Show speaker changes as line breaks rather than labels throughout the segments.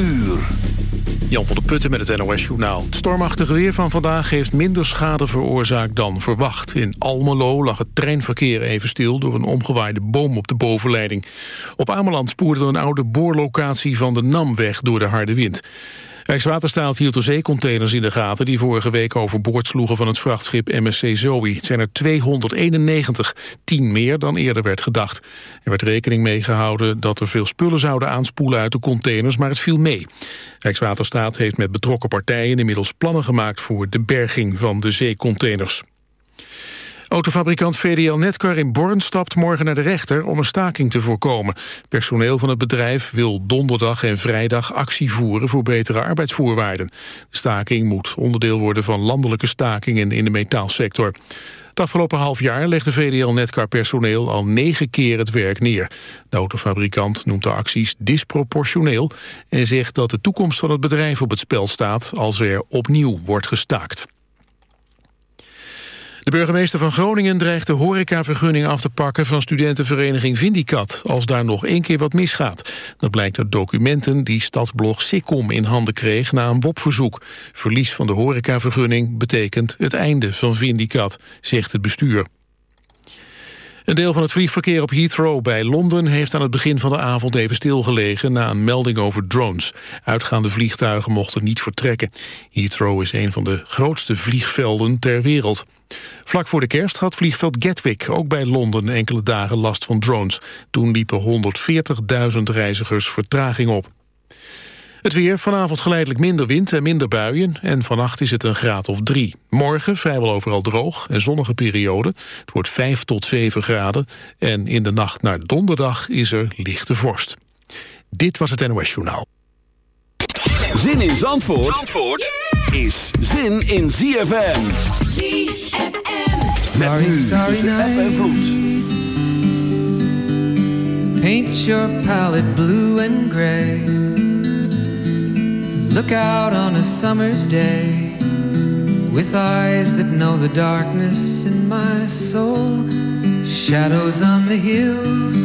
uur. Jan van der Putten met het NOS-journaal. Het stormachtige weer van vandaag heeft minder schade veroorzaakt dan verwacht. In Almelo lag het treinverkeer even stil door een omgewaaide boom op de bovenleiding. Op Ameland spoerde een oude boorlocatie van de NAM weg door de harde wind. Rijkswaterstaat hield de zeecontainers in de gaten... die vorige week overboord sloegen van het vrachtschip MSC Zoe. Het zijn er 291, 10 meer dan eerder werd gedacht. Er werd rekening mee gehouden dat er veel spullen zouden aanspoelen uit de containers... maar het viel mee. Rijkswaterstaat heeft met betrokken partijen inmiddels plannen gemaakt... voor de berging van de zeecontainers. Autofabrikant VDL Netcar in Born stapt morgen naar de rechter om een staking te voorkomen. Personeel van het bedrijf wil donderdag en vrijdag actie voeren voor betere arbeidsvoorwaarden. De staking moet onderdeel worden van landelijke stakingen in de metaalsector. Het afgelopen half jaar legde VDL Netcar personeel al negen keer het werk neer. De autofabrikant noemt de acties disproportioneel en zegt dat de toekomst van het bedrijf op het spel staat als er opnieuw wordt gestaakt. De burgemeester van Groningen dreigt de horecavergunning af te pakken van studentenvereniging Vindicat, als daar nog één keer wat misgaat. Dat blijkt uit documenten die stadsblog Sikkom in handen kreeg na een WOP-verzoek. Verlies van de horecavergunning betekent het einde van Vindicat, zegt het bestuur. Een deel van het vliegverkeer op Heathrow bij Londen heeft aan het begin van de avond even stilgelegen na een melding over drones. Uitgaande vliegtuigen mochten niet vertrekken. Heathrow is een van de grootste vliegvelden ter wereld. Vlak voor de kerst had vliegveld Gatwick ook bij Londen enkele dagen last van drones. Toen liepen 140.000 reizigers vertraging op. Het weer, vanavond geleidelijk minder wind en minder buien... en vannacht is het een graad of drie. Morgen vrijwel overal droog en zonnige periode. Het wordt 5 tot 7 graden. En in de nacht naar donderdag is er lichte vorst. Dit was het NOS Journaal.
Zin in Zandvoort, Zandvoort is zin in ZFM.
ZFM.
Met nu tussen app en vloed.
Paint your palette blue and gray Look out on a summer's day with eyes that know the darkness in my soul. Shadows on the hills.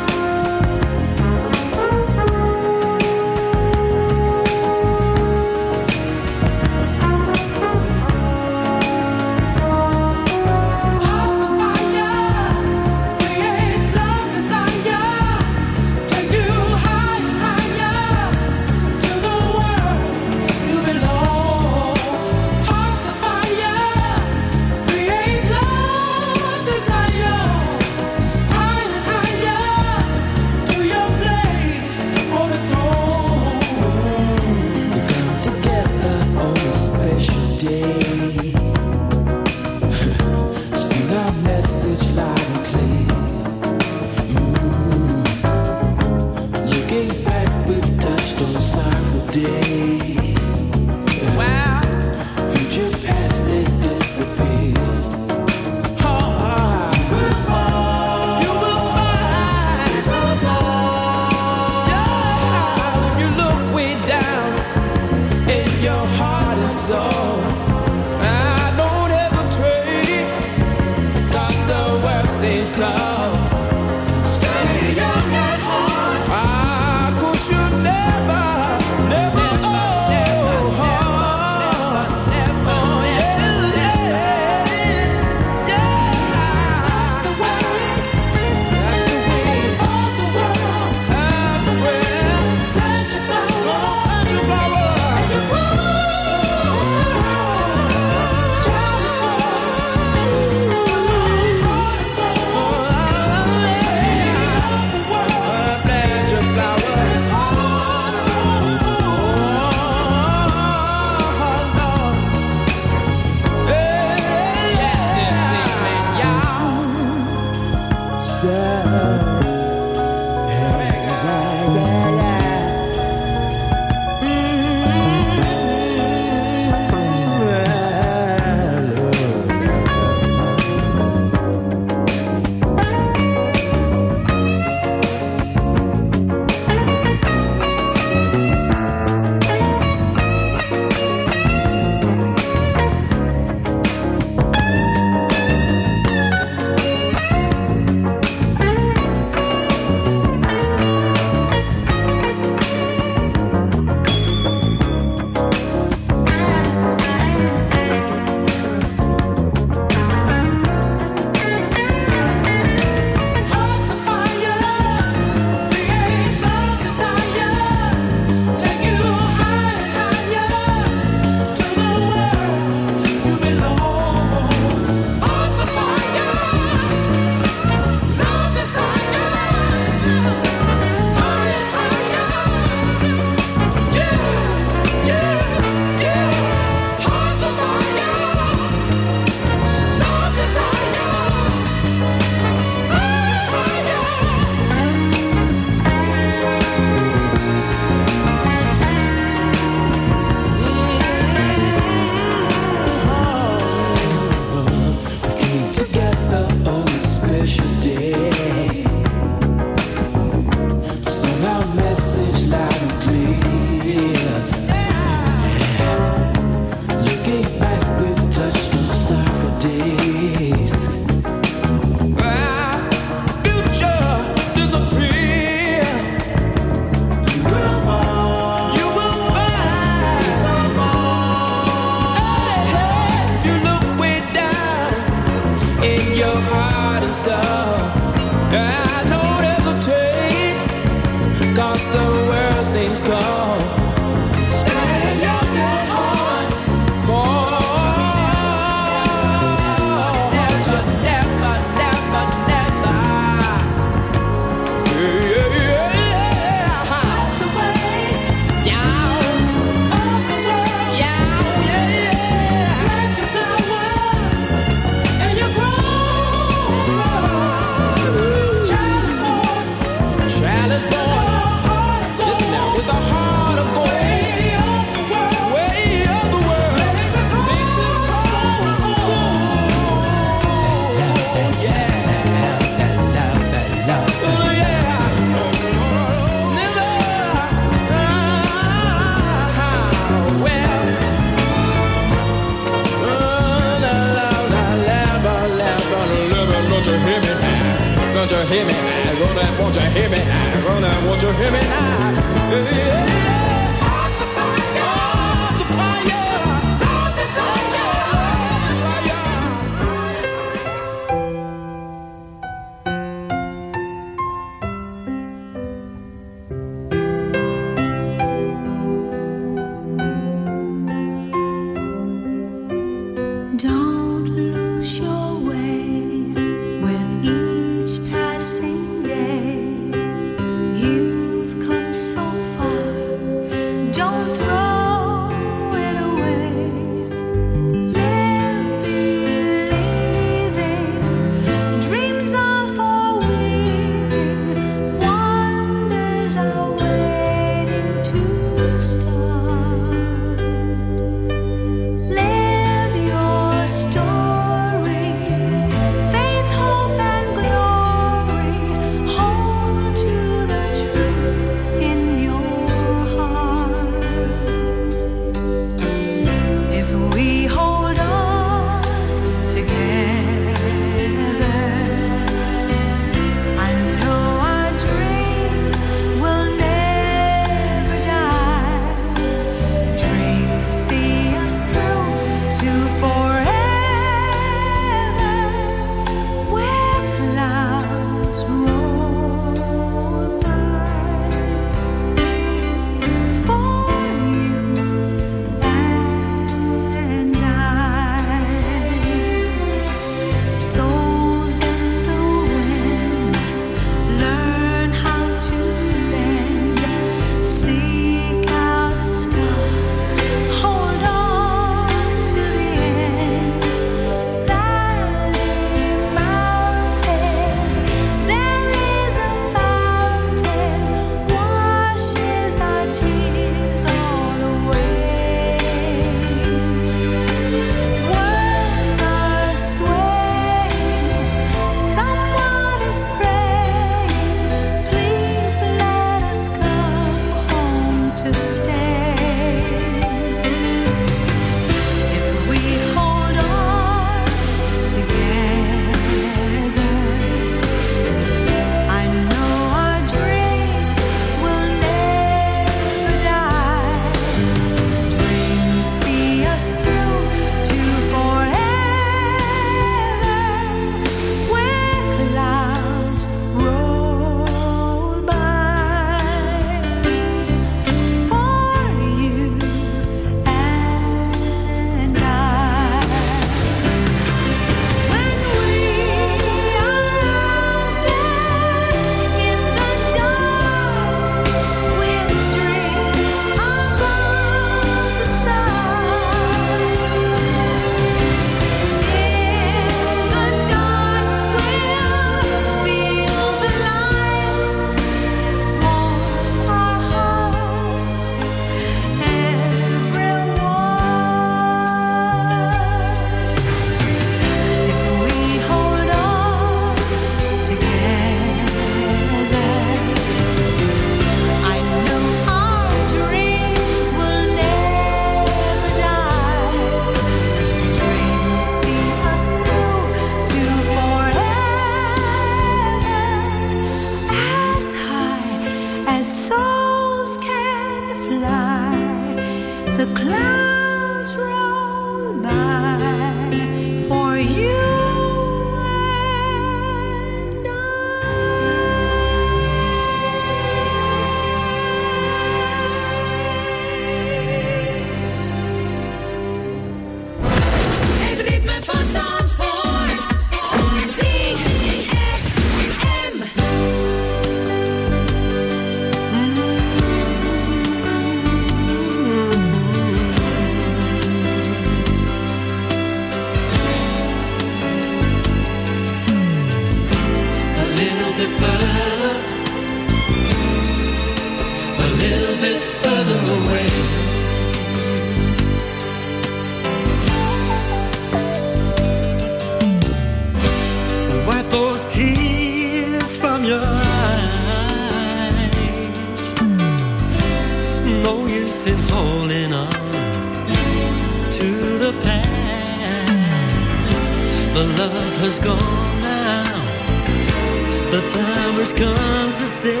has
come to say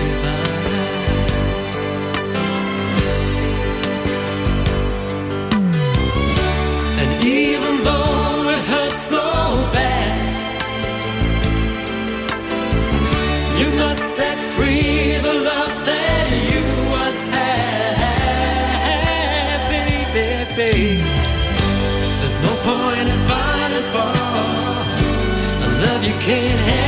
goodbye. And even though it hurts so bad, you must set free
the love
that you
once had, baby, baby. There's no point in fighting for a love
you can't
have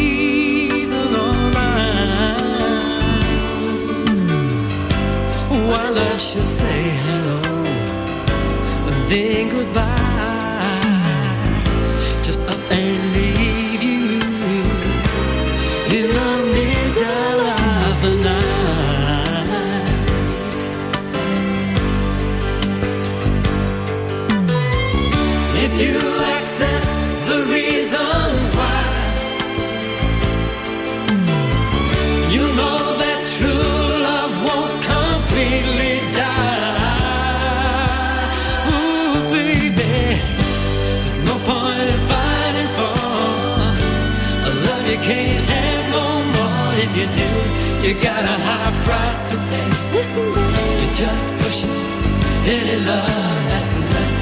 just should say hello and then goodbye. Just up and leave. You got a high price to pay. Listen, baby, You're just pushing any love that's left.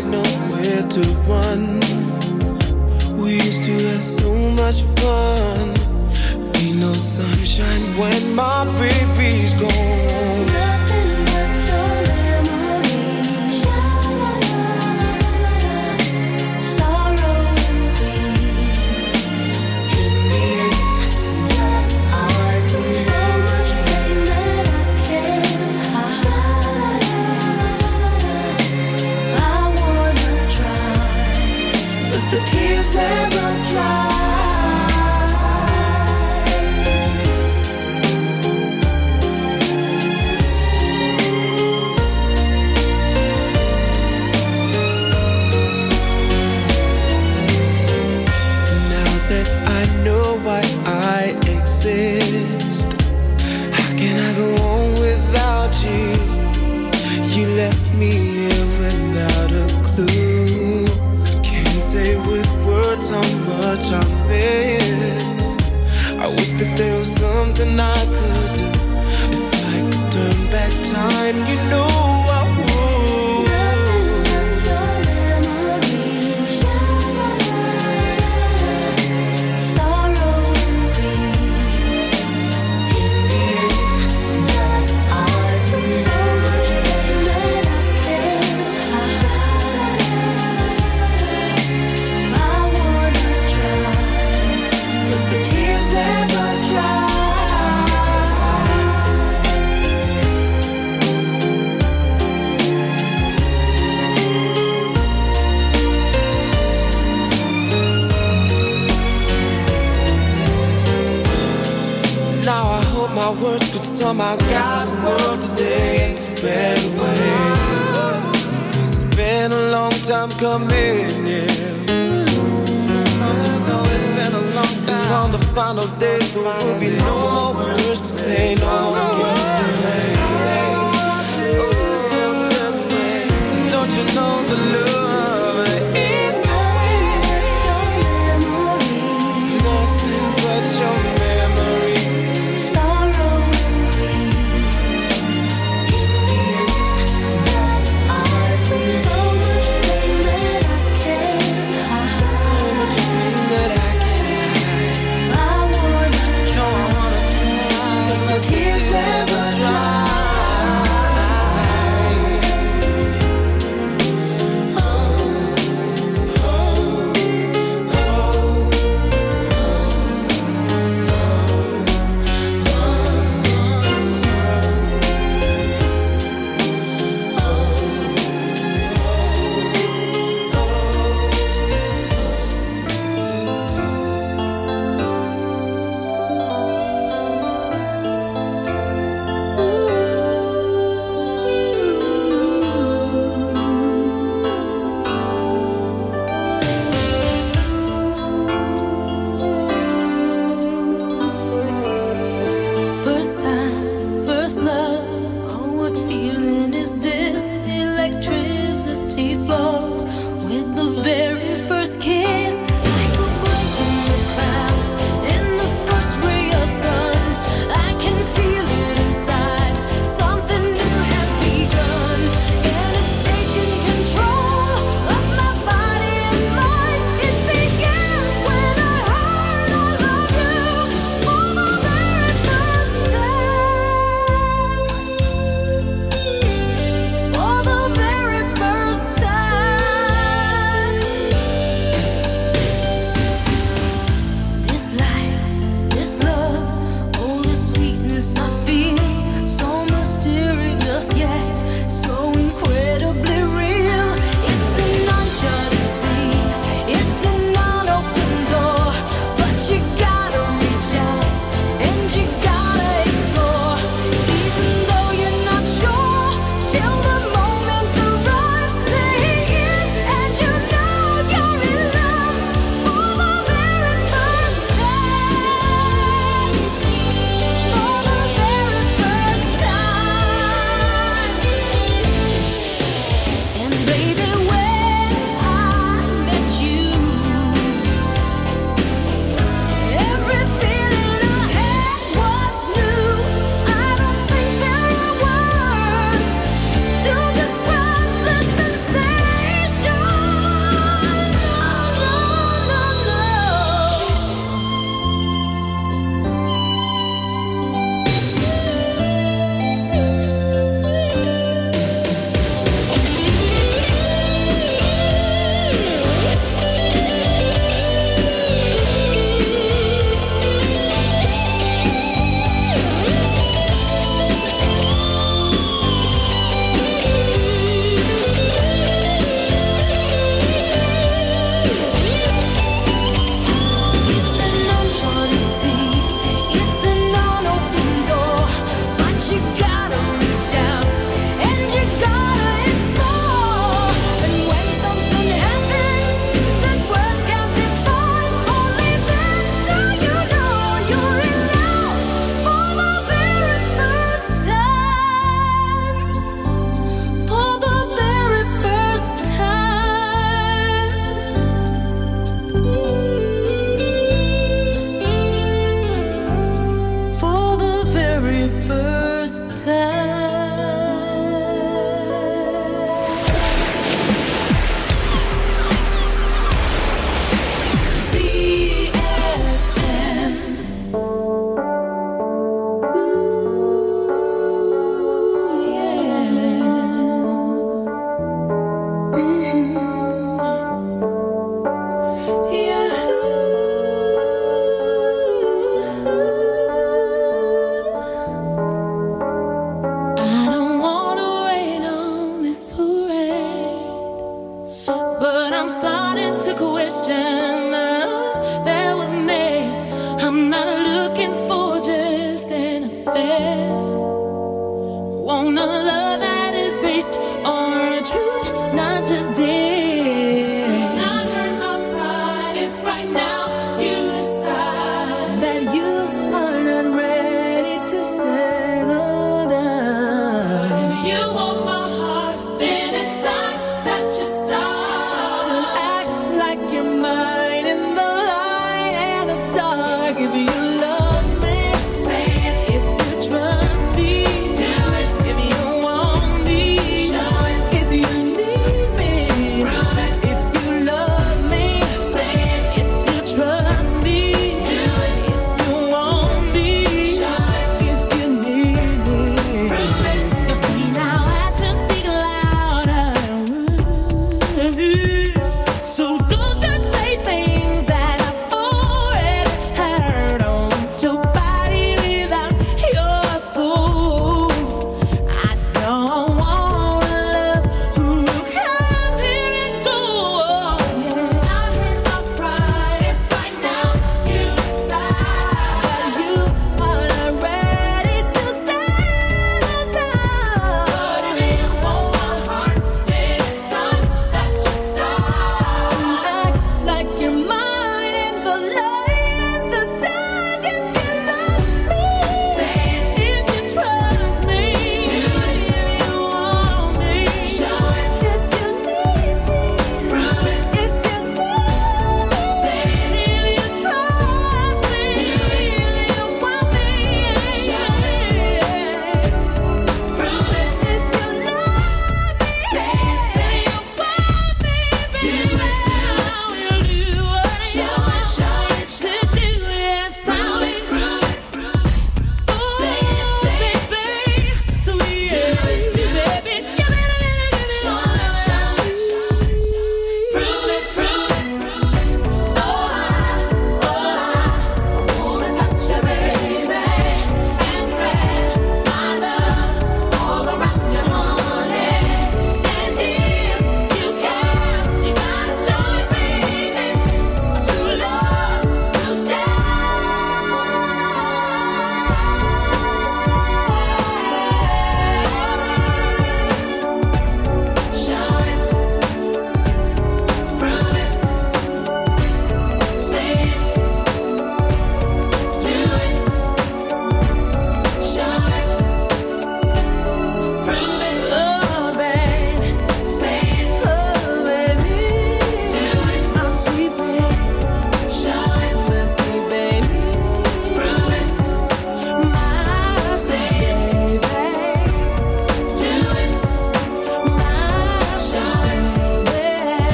quite know to run. We used to have so much fun. Ain't no sunshine when my baby's gone. Slam. thought my words could somehow guide the world today. It's been a long time way. Cause it's been a long time. And on the final day, there will be no more words to say, no more words to say. Don't you know the love?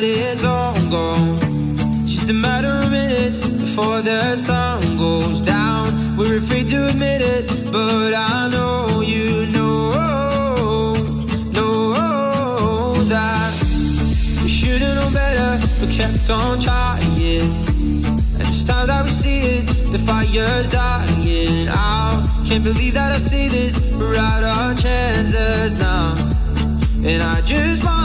that it's all
gone. Just a matter of minutes before the sun goes down. We're afraid to admit it, but I know you know, know that we should've known better, but kept on trying. And it's time that we see it, the fire's dying out. Can't believe that I see this, we're out of chances now, and I just want.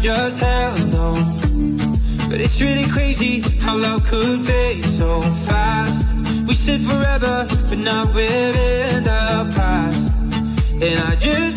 just hello. But it's really crazy how love could fade so fast. We said forever, but now we're in the past. And I just